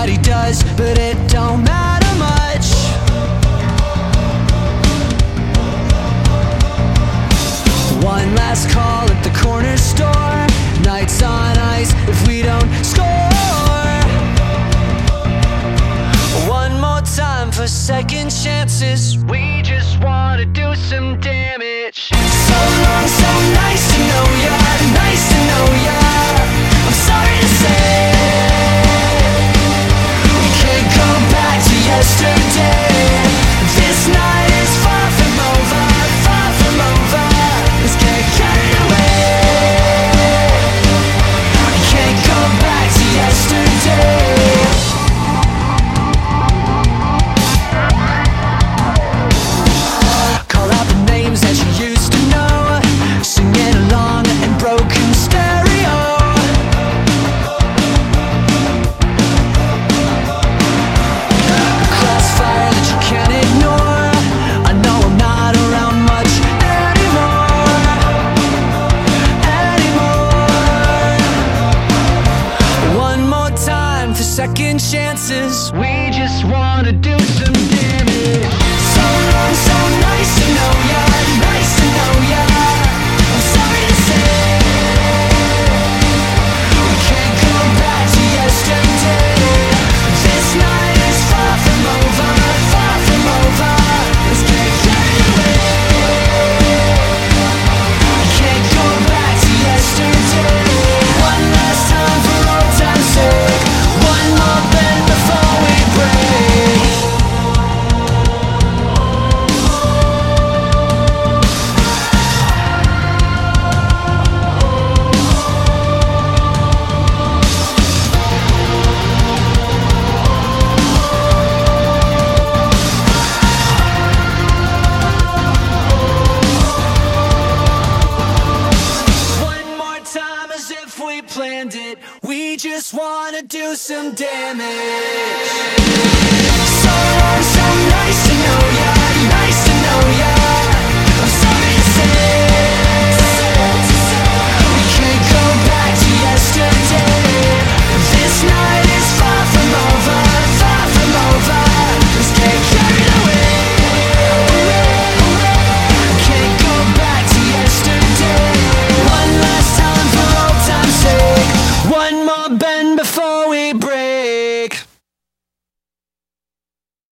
everybody does, but it don't second chances. We just wanna do some damage. So long. so nice to know ya. As if we planned it. We just wanna do some damage.